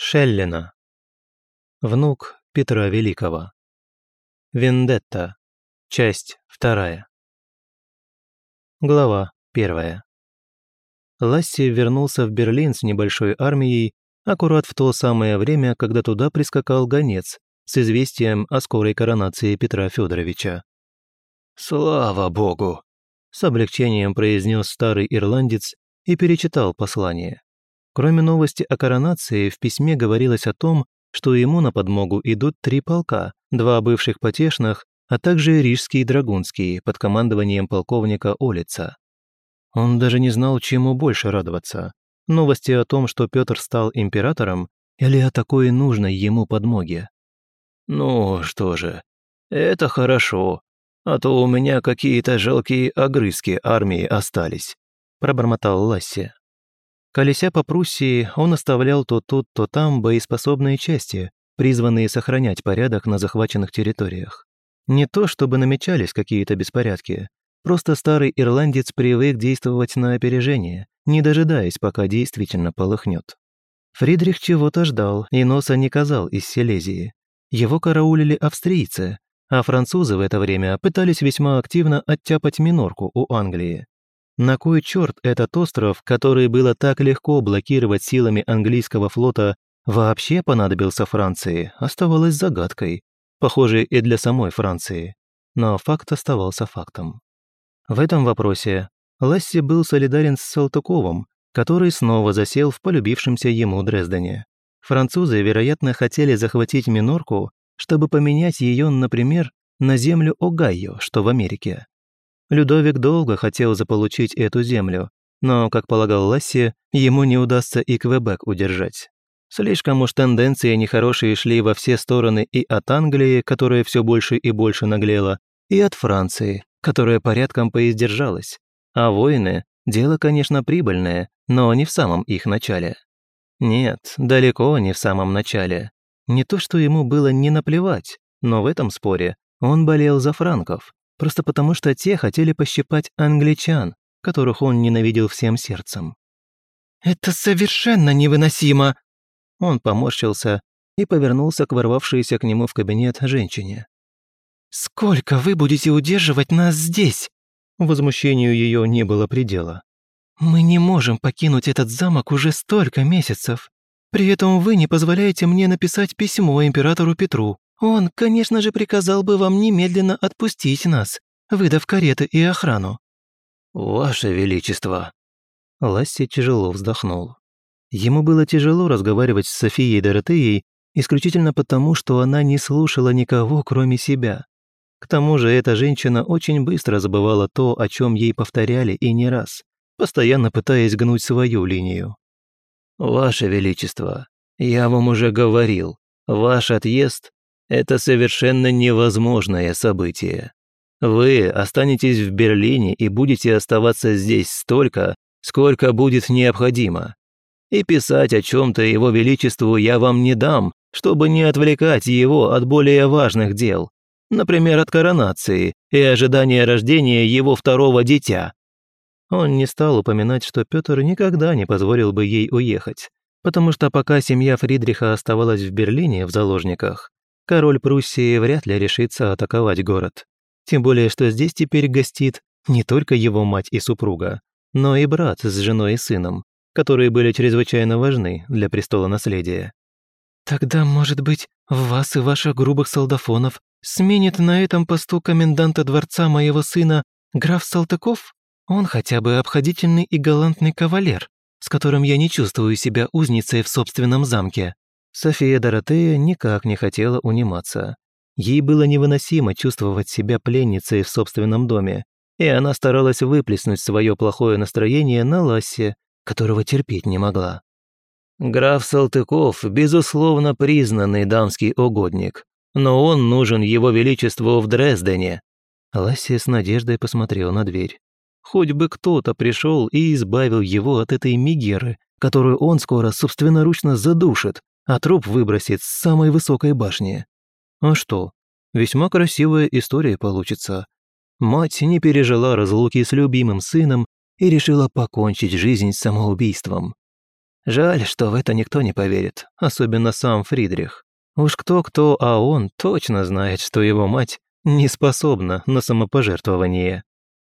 Шеллина. Внук Петра Великого. Вендетта. Часть вторая. Глава первая. Ласси вернулся в Берлин с небольшой армией аккурат в то самое время, когда туда прискакал гонец с известием о скорой коронации Петра Федоровича. «Слава Богу!» – с облегчением произнес старый ирландец и перечитал послание. Кроме новости о коронации, в письме говорилось о том, что ему на подмогу идут три полка, два бывших потешных, а также рижский и драгунский под командованием полковника Олица. Он даже не знал, чему больше радоваться. Новости о том, что Петр стал императором, или о такой нужной ему подмоге. «Ну что же, это хорошо, а то у меня какие-то жалкие огрызки армии остались», – пробормотал Ласси. Колеся по Пруссии, он оставлял то тут, то там боеспособные части, призванные сохранять порядок на захваченных территориях. Не то чтобы намечались какие-то беспорядки, просто старый ирландец привык действовать на опережение, не дожидаясь, пока действительно полыхнет. Фридрих чего-то ждал и носа не казал из Силезии. Его караулили австрийцы, а французы в это время пытались весьма активно оттяпать минорку у Англии. На кой черт этот остров, который было так легко блокировать силами английского флота, вообще понадобился Франции, оставалось загадкой. Похоже, и для самой Франции. Но факт оставался фактом. В этом вопросе Ласси был солидарен с Салтыковым, который снова засел в полюбившемся ему Дрездене. Французы, вероятно, хотели захватить Минорку, чтобы поменять ее, например, на землю Огайо, что в Америке. Людовик долго хотел заполучить эту землю, но, как полагал Ласси, ему не удастся и Квебек удержать. Слишком уж тенденции нехорошие шли во все стороны и от Англии, которая все больше и больше наглела, и от Франции, которая порядком поиздержалась. А войны – дело, конечно, прибыльное, но не в самом их начале. Нет, далеко не в самом начале. Не то, что ему было не наплевать, но в этом споре он болел за франков, просто потому что те хотели пощипать англичан, которых он ненавидел всем сердцем. «Это совершенно невыносимо!» Он поморщился и повернулся к ворвавшейся к нему в кабинет женщине. «Сколько вы будете удерживать нас здесь?» Возмущению ее не было предела. «Мы не можем покинуть этот замок уже столько месяцев. При этом вы не позволяете мне написать письмо императору Петру. Он, конечно же, приказал бы вам немедленно отпустить нас, выдав кареты и охрану». «Ваше Величество!» Ласси тяжело вздохнул. Ему было тяжело разговаривать с Софией Доротеей исключительно потому, что она не слушала никого, кроме себя. К тому же эта женщина очень быстро забывала то, о чем ей повторяли и не раз, постоянно пытаясь гнуть свою линию. «Ваше Величество, я вам уже говорил, ваш отъезд это совершенно невозможное событие. Вы останетесь в Берлине и будете оставаться здесь столько, сколько будет необходимо. И писать о чем-то Его Величеству я вам не дам, чтобы не отвлекать его от более важных дел, например, от коронации и ожидания рождения его второго дитя. Он не стал упоминать, что Петр никогда не позволил бы ей уехать, потому что пока семья Фридриха оставалась в Берлине в заложниках, король Пруссии вряд ли решится атаковать город. Тем более, что здесь теперь гостит не только его мать и супруга, но и брат с женой и сыном, которые были чрезвычайно важны для престола наследия. «Тогда, может быть, вас и ваших грубых солдафонов сменит на этом посту коменданта дворца моего сына граф Салтыков? Он хотя бы обходительный и галантный кавалер, с которым я не чувствую себя узницей в собственном замке», София Доротея никак не хотела униматься. Ей было невыносимо чувствовать себя пленницей в собственном доме, и она старалась выплеснуть свое плохое настроение на Лассе, которого терпеть не могла. «Граф Салтыков, безусловно, признанный дамский угодник, но он нужен его величеству в Дрездене». Лассе с надеждой посмотрел на дверь. Хоть бы кто-то пришел и избавил его от этой мигеры, которую он скоро собственноручно задушит а труп выбросит с самой высокой башни. А что? Весьма красивая история получится. Мать не пережила разлуки с любимым сыном и решила покончить жизнь самоубийством. Жаль, что в это никто не поверит, особенно сам Фридрих. Уж кто-кто, а он точно знает, что его мать не способна на самопожертвование.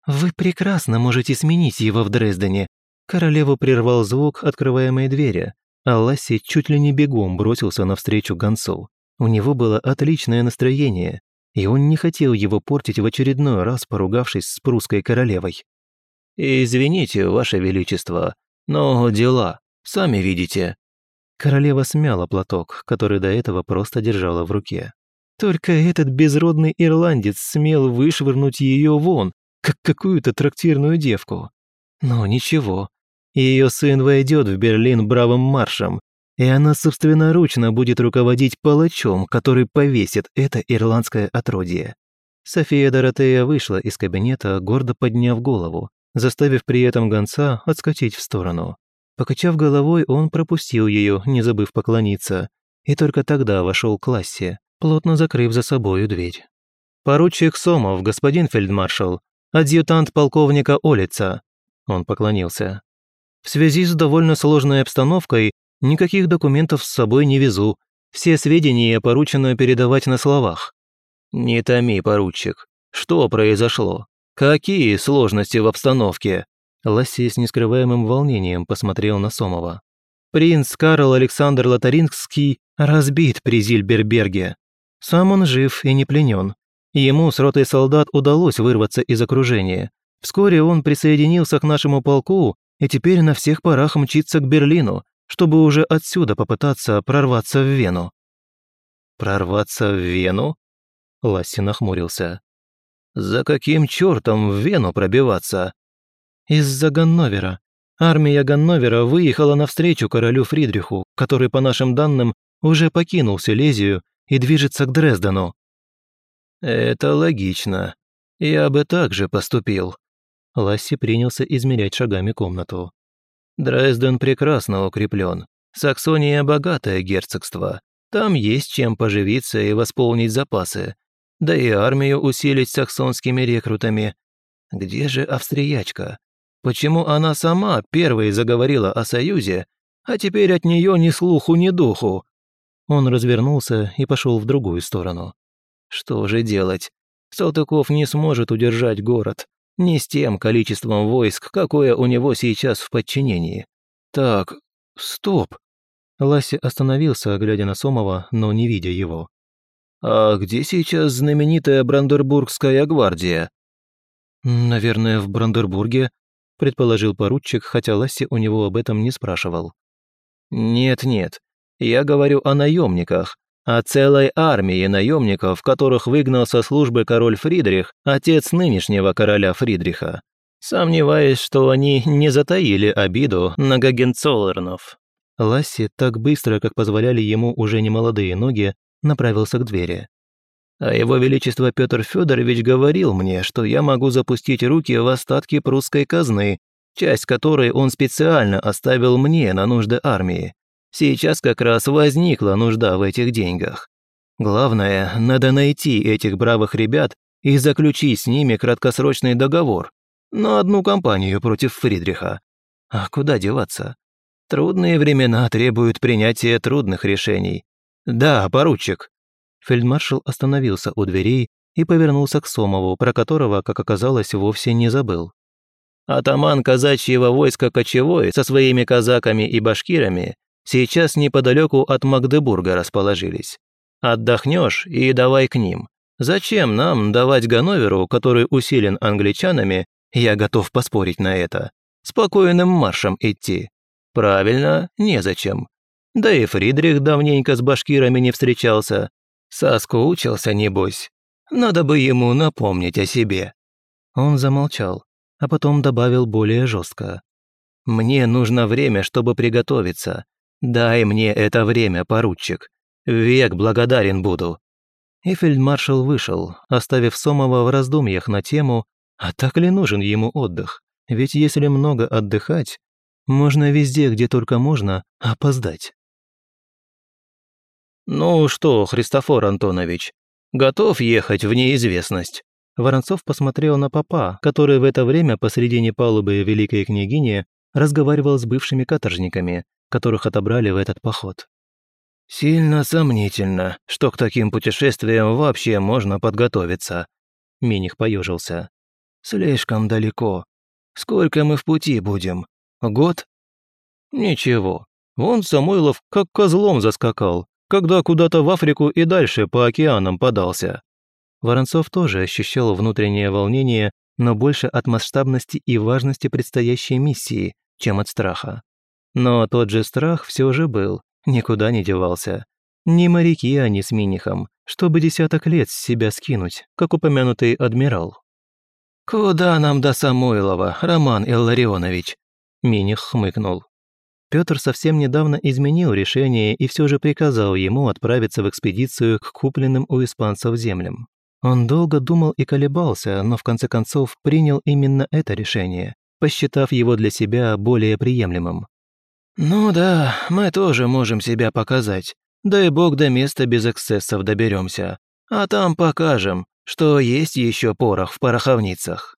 «Вы прекрасно можете сменить его в Дрездене», Королеву прервал звук открываемой двери, Алласи чуть ли не бегом бросился навстречу гонцу. У него было отличное настроение, и он не хотел его портить в очередной раз, поругавшись с прусской королевой. «Извините, Ваше Величество, но дела, сами видите». Королева смяла платок, который до этого просто держала в руке. Только этот безродный ирландец смел вышвырнуть ее вон, как какую-то трактирную девку. Но ничего, ее сын войдет в Берлин бравым маршем, и она собственноручно будет руководить палачом, который повесит это ирландское отродье. София Доротея вышла из кабинета, гордо подняв голову, заставив при этом гонца отскочить в сторону. Покачав головой, он пропустил ее, не забыв поклониться, и только тогда вошел к классе, плотно закрыв за собою дверь. «Поручик Сомов, господин фельдмаршал, адъютант полковника Олица», — он поклонился. В связи с довольно сложной обстановкой никаких документов с собой не везу. Все сведения поручено передавать на словах. Не томи, поручик. Что произошло? Какие сложности в обстановке? Ласси с нескрываемым волнением посмотрел на Сомова. Принц Карл Александр Лотарингский разбит при Зильберберге. Сам он жив и не пленен. Ему с ротой солдат удалось вырваться из окружения. Вскоре он присоединился к нашему полку и теперь на всех парах мчится к Берлину, чтобы уже отсюда попытаться прорваться в Вену». «Прорваться в Вену?» Ласси нахмурился. «За каким чертом в Вену пробиваться?» «Из-за Ганновера. Армия Ганновера выехала навстречу королю Фридриху, который, по нашим данным, уже покинул Силезию и движется к Дрездену». «Это логично. Я бы так же поступил», Ласси принялся измерять шагами комнату. «Дрезден прекрасно укреплен. Саксония – богатое герцогство. Там есть чем поживиться и восполнить запасы. Да и армию усилить саксонскими рекрутами. Где же австриячка? Почему она сама первой заговорила о союзе, а теперь от нее ни слуху, ни духу?» Он развернулся и пошел в другую сторону. «Что же делать? Салтыков не сможет удержать город не с тем количеством войск, какое у него сейчас в подчинении. Так, стоп. Ласси остановился, глядя на Сомова, но не видя его. «А где сейчас знаменитая Брандербургская гвардия?» «Наверное, в Брандербурге», — предположил поручик, хотя Ласси у него об этом не спрашивал. «Нет-нет, я говорю о наемниках, а целой армии наемников, которых выгнал со службы король Фридрих, отец нынешнего короля Фридриха. Сомневаюсь, что они не затаили обиду на Гагенцоллернов. Ласси так быстро, как позволяли ему уже немолодые ноги, направился к двери. А его величество Петр Федорович говорил мне, что я могу запустить руки в остатки прусской казны, часть которой он специально оставил мне на нужды армии. Сейчас как раз возникла нужда в этих деньгах. Главное, надо найти этих бравых ребят и заключить с ними краткосрочный договор на одну компанию против Фридриха. А куда деваться? Трудные времена требуют принятия трудных решений. Да, поручик. Фельдмаршал остановился у дверей и повернулся к Сомову, про которого, как оказалось, вовсе не забыл. Атаман казачьего войска Кочевой со своими казаками и башкирами сейчас неподалеку от Магдебурга расположились. Отдохнешь и давай к ним. Зачем нам давать Ганноверу, который усилен англичанами, я готов поспорить на это, спокойным маршем идти? Правильно, незачем. Да и Фридрих давненько с башкирами не встречался. Соскучился, небось. Надо бы ему напомнить о себе». Он замолчал, а потом добавил более жестко. «Мне нужно время, чтобы приготовиться. «Дай мне это время, поручик. Век благодарен буду». И фельдмаршал вышел, оставив Сомова в раздумьях на тему, а так ли нужен ему отдых? Ведь если много отдыхать, можно везде, где только можно, опоздать. «Ну что, Христофор Антонович, готов ехать в неизвестность?» Воронцов посмотрел на папа, который в это время посредине палубы Великой Княгини разговаривал с бывшими каторжниками, которых отобрали в этот поход. «Сильно сомнительно, что к таким путешествиям вообще можно подготовиться», — Миних поежился. «Слишком далеко. Сколько мы в пути будем? Год?» «Ничего. Вон Самойлов как козлом заскакал, когда куда-то в Африку и дальше по океанам подался». Воронцов тоже ощущал внутреннее волнение, но больше от масштабности и важности предстоящей миссии, чем от страха. Но тот же страх все же был, никуда не девался. Не моряки они с Минихом, чтобы десяток лет с себя скинуть, как упомянутый адмирал. «Куда нам до Самойлова, Роман Илларионович?» Миних хмыкнул. Петр совсем недавно изменил решение и все же приказал ему отправиться в экспедицию к купленным у испанцев землям. Он долго думал и колебался, но в конце концов принял именно это решение, посчитав его для себя более приемлемым. «Ну да, мы тоже можем себя показать. Дай бог до места без эксцессов доберемся, А там покажем, что есть еще порох в пороховницах».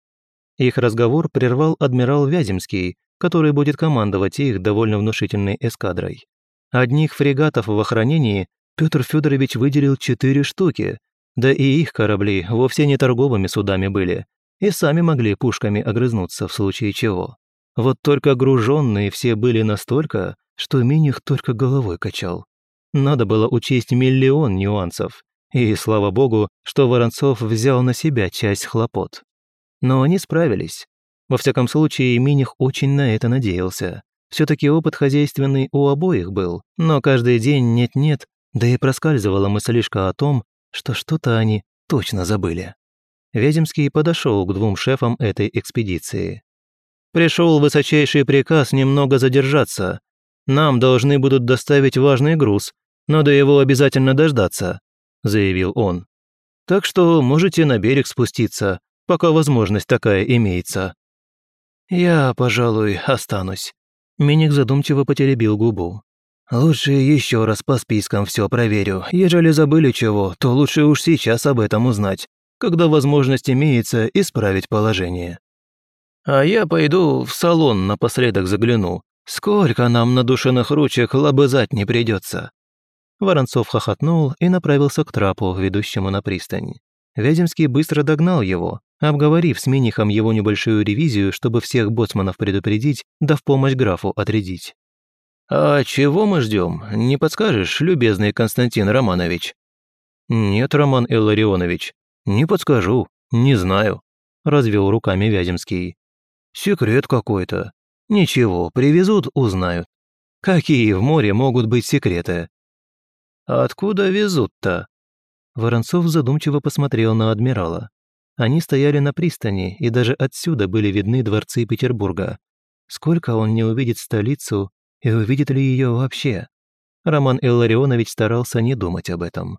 Их разговор прервал адмирал Вяземский, который будет командовать их довольно внушительной эскадрой. Одних фрегатов в охранении Петр Федорович выделил четыре штуки, да и их корабли вовсе не торговыми судами были, и сами могли пушками огрызнуться в случае чего. Вот только груженные все были настолько, что Миних только головой качал. Надо было учесть миллион нюансов. И слава богу, что Воронцов взял на себя часть хлопот. Но они справились. Во всяком случае, Миних очень на это надеялся. все таки опыт хозяйственный у обоих был, но каждый день нет-нет, да и проскальзывала мыслишка о том, что что-то они точно забыли. Вяземский подошел к двум шефам этой экспедиции пришел высочайший приказ немного задержаться. Нам должны будут доставить важный груз, надо его обязательно дождаться», – заявил он. «Так что можете на берег спуститься, пока возможность такая имеется». «Я, пожалуй, останусь», – Миник задумчиво потеребил губу. «Лучше еще раз по спискам все проверю. Ежели забыли чего, то лучше уж сейчас об этом узнать, когда возможность имеется исправить положение». А я пойду в салон напоследок загляну. Сколько нам на душенных ручек лобызать не придется. Воронцов хохотнул и направился к трапу, ведущему на пристань. Вяземский быстро догнал его, обговорив с Минихом его небольшую ревизию, чтобы всех боцманов предупредить, да в помощь графу отрядить. «А чего мы ждем? Не подскажешь, любезный Константин Романович?» «Нет, Роман Илларионович, не подскажу, не знаю», – развел руками Вяземский. Секрет какой-то. Ничего, привезут, узнают. Какие в море могут быть секреты? Откуда везут-то? Воронцов задумчиво посмотрел на адмирала. Они стояли на пристани, и даже отсюда были видны дворцы Петербурга. Сколько он не увидит столицу, и увидит ли ее вообще? Роман Илларионович старался не думать об этом.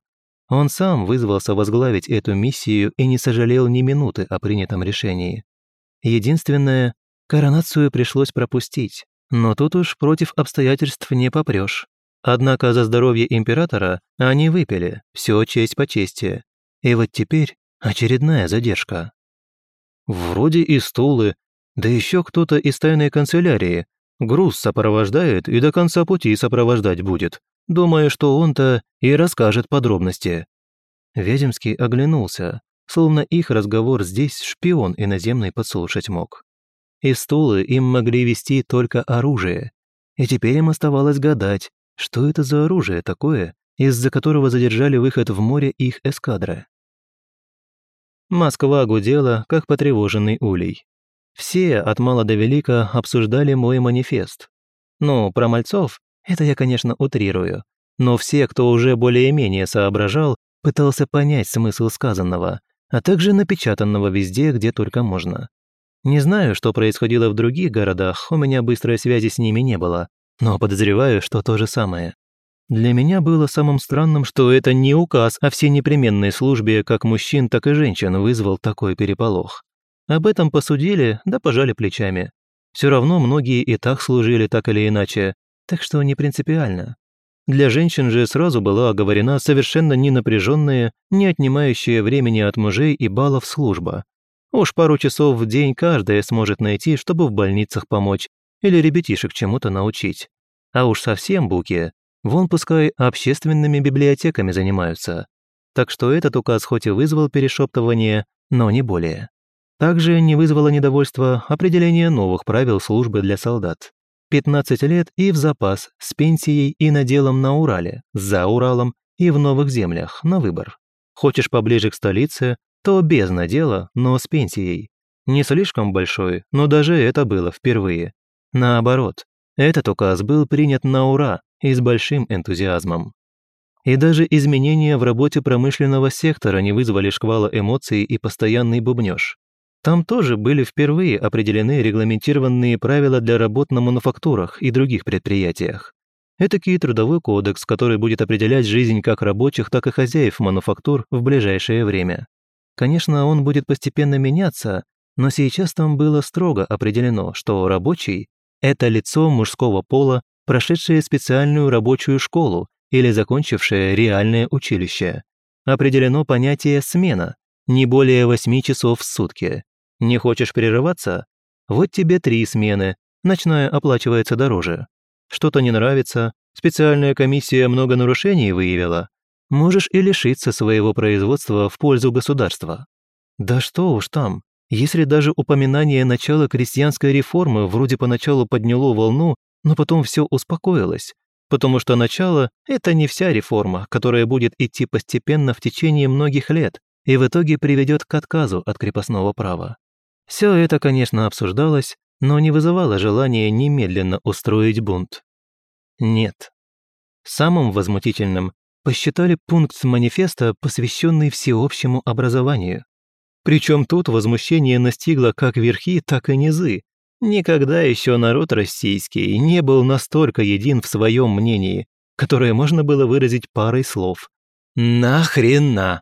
Он сам вызвался возглавить эту миссию и не сожалел ни минуты о принятом решении. Единственное, коронацию пришлось пропустить, но тут уж против обстоятельств не попрешь. Однако за здоровье императора они выпили, всё честь по чести. И вот теперь очередная задержка. Вроде и стулы, да ещё кто-то из тайной канцелярии. Груз сопровождает и до конца пути сопровождать будет, думая, что он-то и расскажет подробности. Ведемский оглянулся, словно их разговор здесь шпион иноземный подслушать мог. Из стулы им могли вести только оружие, и теперь им оставалось гадать, что это за оружие такое, из-за которого задержали выход в море их эскадра. Москва гудела, как потревоженный улей. Все, от мала до велика, обсуждали мой манифест. Ну, про мальцов, это я, конечно, утрирую. Но все, кто уже более-менее соображал, пытался понять смысл сказанного, а также напечатанного везде, где только можно. Не знаю, что происходило в других городах, у меня быстрой связи с ними не было, но подозреваю, что то же самое. Для меня было самым странным, что это не указ а все непременные службы, как мужчин, так и женщин вызвал такой переполох. Об этом посудили, да пожали плечами. Все равно многие и так служили так или иначе, так что не принципиально. Для женщин же сразу была оговорена совершенно не напряженная, не отнимающая времени от мужей и баллов служба. Уж пару часов в день каждая сможет найти, чтобы в больницах помочь или ребятишек чему-то научить. А уж совсем буки, вон пускай общественными библиотеками занимаются. Так что этот указ хоть и вызвал перешептывание, но не более. Также не вызвало недовольства определение новых правил службы для солдат. 15 лет и в запас, с пенсией и наделом на Урале, за Уралом и в новых землях, на выбор. Хочешь поближе к столице, то без надела, но с пенсией. Не слишком большой, но даже это было впервые. Наоборот, этот указ был принят на ура и с большим энтузиазмом. И даже изменения в работе промышленного сектора не вызвали шквала эмоций и постоянный бубнёж. Там тоже были впервые определены регламентированные правила для работ на мануфактурах и других предприятиях. Этакий трудовой кодекс, который будет определять жизнь как рабочих, так и хозяев мануфактур в ближайшее время. Конечно, он будет постепенно меняться, но сейчас там было строго определено, что рабочий – это лицо мужского пола, прошедшее специальную рабочую школу или закончившее реальное училище. Определено понятие «смена», не более 8 часов в сутки. Не хочешь прерываться? Вот тебе три смены, ночная оплачивается дороже. Что-то не нравится, специальная комиссия много нарушений выявила. Можешь и лишиться своего производства в пользу государства. Да что уж там, если даже упоминание начала крестьянской реформы вроде поначалу подняло волну, но потом все успокоилось, потому что начало – это не вся реформа, которая будет идти постепенно в течение многих лет, и в итоге приведет к отказу от крепостного права. Все это, конечно, обсуждалось, но не вызывало желания немедленно устроить бунт. Нет. Самым возмутительным посчитали пункт манифеста, посвященный всеобщему образованию. Причем тут возмущение настигло как верхи, так и низы. Никогда еще народ российский не был настолько един в своем мнении, которое можно было выразить парой слов. «Нахрена!»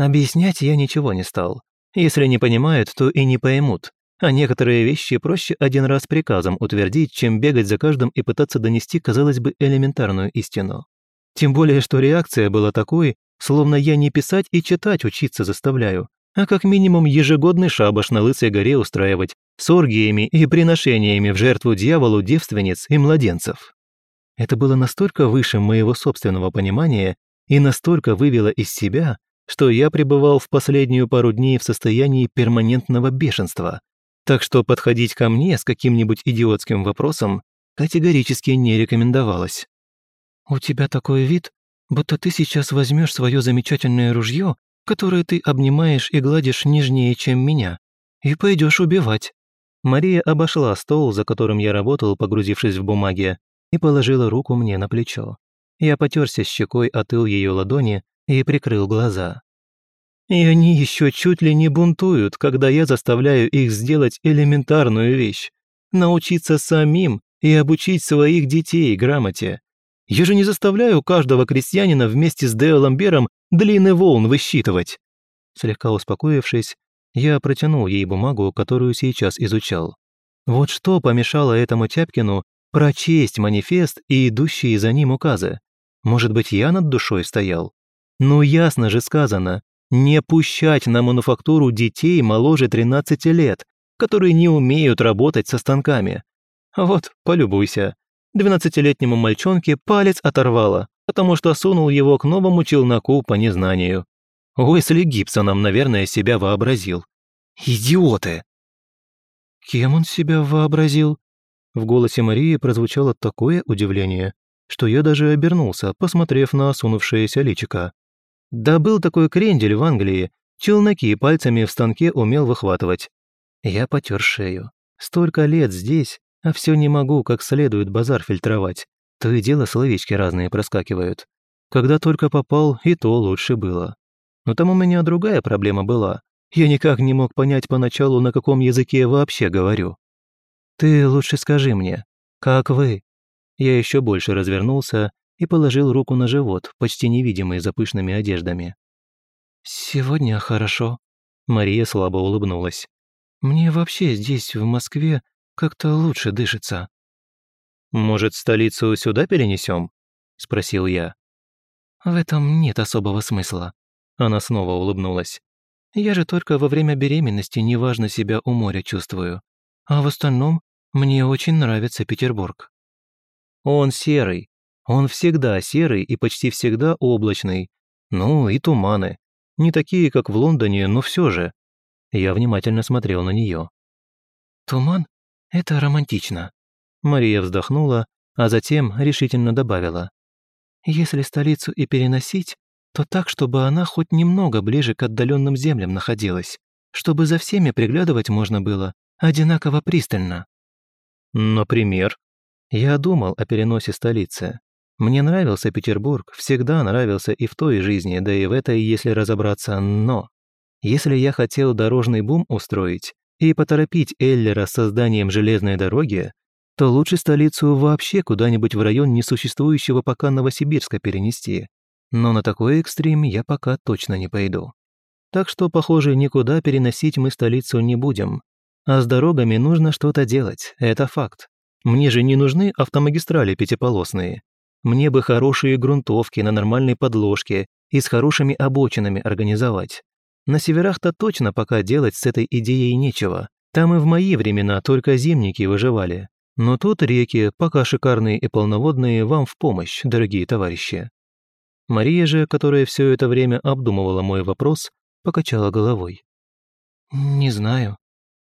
Объяснять я ничего не стал. Если не понимают, то и не поймут. А некоторые вещи проще один раз приказом утвердить, чем бегать за каждым и пытаться донести, казалось бы, элементарную истину. Тем более, что реакция была такой, словно я не писать и читать учиться заставляю, а как минимум ежегодный шабаш на Лысой горе устраивать с оргиями и приношениями в жертву дьяволу девственниц и младенцев. Это было настолько выше моего собственного понимания и настолько вывело из себя, что я пребывал в последнюю пару дней в состоянии перманентного бешенства, так что подходить ко мне с каким-нибудь идиотским вопросом категорически не рекомендовалось. «У тебя такой вид, будто ты сейчас возьмешь свое замечательное ружье, которое ты обнимаешь и гладишь нежнее, чем меня, и пойдешь убивать». Мария обошла стол, за которым я работал, погрузившись в бумаги, и положила руку мне на плечо. Я потерся щекой о тыл ее ладони, и прикрыл глаза. И они еще чуть ли не бунтуют, когда я заставляю их сделать элементарную вещь. Научиться самим и обучить своих детей грамоте. Я же не заставляю каждого крестьянина вместе с Део Ламбером длины волн высчитывать. Слегка успокоившись, я протянул ей бумагу, которую сейчас изучал. Вот что помешало этому Тяпкину прочесть манифест и идущие за ним указы. Может быть, я над душой стоял? Но ясно же сказано, не пущать на мануфактуру детей моложе 13 лет, которые не умеют работать со станками. Вот, полюбуйся. 12-летнему мальчонке палец оторвало, потому что сунул его к новому челноку по незнанию. Уэсли Гибсоном, наверное, себя вообразил. Идиоты! Кем он себя вообразил? В голосе Марии прозвучало такое удивление, что я даже обернулся, посмотрев на осунувшееся личико. Да был такой крендель в Англии, челноки пальцами в станке умел выхватывать. Я потер шею. Столько лет здесь, а все не могу как следует базар фильтровать. То и дело словечки разные проскакивают. Когда только попал, и то лучше было. Но там у меня другая проблема была. Я никак не мог понять поначалу, на каком языке я вообще говорю. «Ты лучше скажи мне, как вы?» Я еще больше развернулся и положил руку на живот, почти невидимый за пышными одеждами. «Сегодня хорошо», — Мария слабо улыбнулась. «Мне вообще здесь, в Москве, как-то лучше дышится». «Может, столицу сюда перенесем? спросил я. «В этом нет особого смысла», — она снова улыбнулась. «Я же только во время беременности неважно себя у моря чувствую. А в остальном мне очень нравится Петербург». «Он серый», он всегда серый и почти всегда облачный. Ну и туманы. Не такие, как в Лондоне, но все же. Я внимательно смотрел на нее. «Туман — это романтично», — Мария вздохнула, а затем решительно добавила. «Если столицу и переносить, то так, чтобы она хоть немного ближе к отдаленным землям находилась, чтобы за всеми приглядывать можно было одинаково пристально». «Например?» Я думал о переносе столицы, мне нравился Петербург, всегда нравился и в той жизни, да и в этой, если разобраться, но... Если я хотел дорожный бум устроить и поторопить Эллера с созданием железной дороги, то лучше столицу вообще куда-нибудь в район несуществующего пока Новосибирска перенести. Но на такой экстрим я пока точно не пойду. Так что, похоже, никуда переносить мы столицу не будем. А с дорогами нужно что-то делать, это факт. Мне же не нужны автомагистрали пятиполосные. Мне бы хорошие грунтовки на нормальной подложке и с хорошими обочинами организовать. На северах-то точно пока делать с этой идеей нечего. Там и в мои времена только зимники выживали. Но тут реки, пока шикарные и полноводные, вам в помощь, дорогие товарищи». Мария же, которая все это время обдумывала мой вопрос, покачала головой. «Не знаю.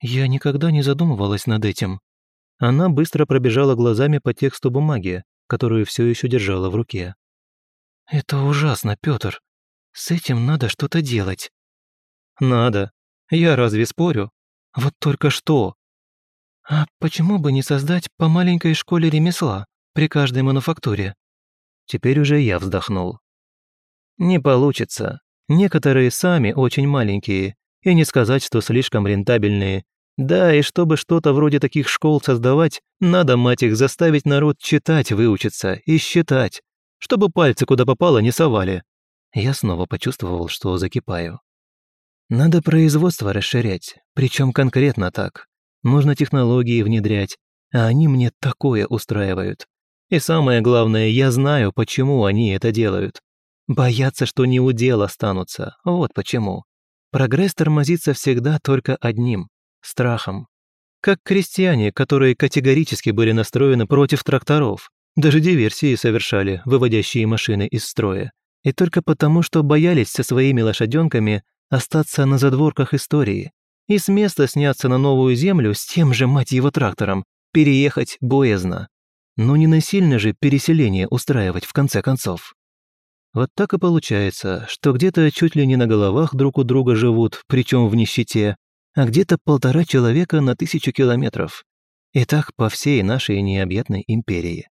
Я никогда не задумывалась над этим». Она быстро пробежала глазами по тексту бумаги, которую все еще держала в руке. «Это ужасно, Петр. С этим надо что-то делать». «Надо. Я разве спорю? Вот только что». «А почему бы не создать по маленькой школе ремесла при каждой мануфактуре?» Теперь уже я вздохнул. «Не получится. Некоторые сами очень маленькие, и не сказать, что слишком рентабельные, да, и чтобы что-то вроде таких школ создавать, надо, мать их, заставить народ читать выучиться и считать, чтобы пальцы куда попало не совали. Я снова почувствовал, что закипаю. Надо производство расширять, причем конкретно так. Нужно технологии внедрять, а они мне такое устраивают. И самое главное, я знаю, почему они это делают. Боятся, что не у дел останутся, вот почему. Прогресс тормозится всегда только одним страхом. Как крестьяне, которые категорически были настроены против тракторов, даже диверсии совершали, выводящие машины из строя. И только потому, что боялись со своими лошаденками остаться на задворках истории и с места сняться на новую землю с тем же, мать его, трактором, переехать боязно. Но не насильно же переселение устраивать в конце концов. Вот так и получается, что где-то чуть ли не на головах друг у друга живут, причем в нищете, а где-то полтора человека на тысячу километров. И так по всей нашей необъятной империи.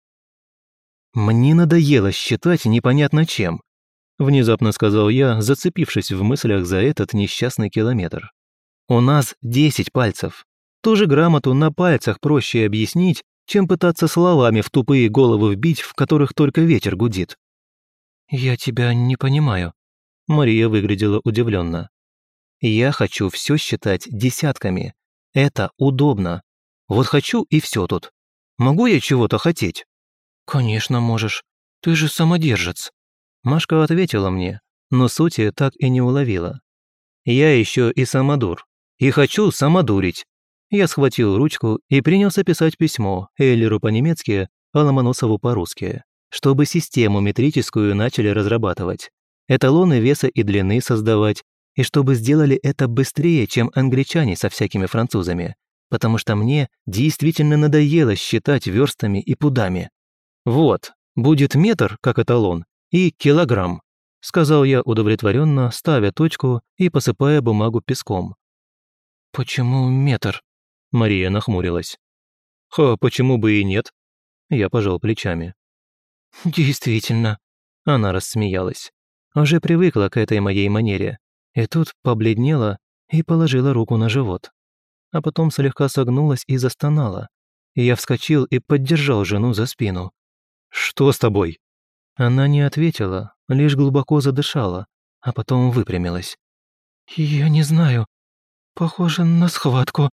«Мне надоело считать непонятно чем», — внезапно сказал я, зацепившись в мыслях за этот несчастный километр. «У нас десять пальцев. Тоже грамоту на пальцах проще объяснить, чем пытаться словами в тупые головы вбить, в которых только ветер гудит». «Я тебя не понимаю», — Мария выглядела удивленно. Я хочу все считать десятками. Это удобно. Вот хочу и все тут. Могу я чего-то хотеть? Конечно можешь. Ты же самодержец. Машка ответила мне, но сути так и не уловила. Я еще и самодур. И хочу самодурить. Я схватил ручку и принялся писать письмо Эйлеру по-немецки, а Ломоносову по-русски, чтобы систему метрическую начали разрабатывать, эталоны веса и длины создавать, и чтобы сделали это быстрее, чем англичане со всякими французами, потому что мне действительно надоело считать верстами и пудами. Вот, будет метр, как эталон, и килограмм, сказал я удовлетворенно, ставя точку и посыпая бумагу песком. Почему метр? Мария нахмурилась. Ха, почему бы и нет? Я пожал плечами. Действительно, она рассмеялась. Уже привыкла к этой моей манере. И тут побледнела и положила руку на живот. А потом слегка согнулась и застонала. Я вскочил и поддержал жену за спину. «Что с тобой?» Она не ответила, лишь глубоко задышала, а потом выпрямилась. «Я не знаю. Похоже на схватку».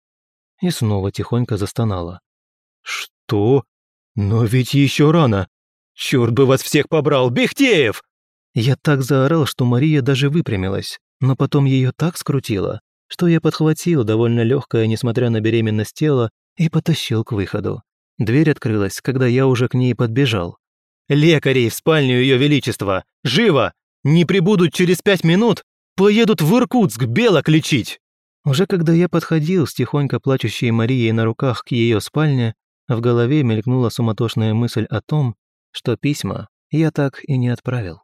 И снова тихонько застонала. «Что? Но ведь еще рано! Черт бы вас всех побрал, Бехтеев!» Я так заорал, что Мария даже выпрямилась, но потом ее так скрутило, что я подхватил довольно легкое, несмотря на беременность тело, и потащил к выходу. Дверь открылась, когда я уже к ней подбежал. «Лекарей в спальню Ее Величества! Живо! Не прибудут через пять минут! Поедут в Иркутск белок лечить!» Уже когда я подходил с тихонько плачущей Марией на руках к ее спальне, в голове мелькнула суматошная мысль о том, что письма я так и не отправил.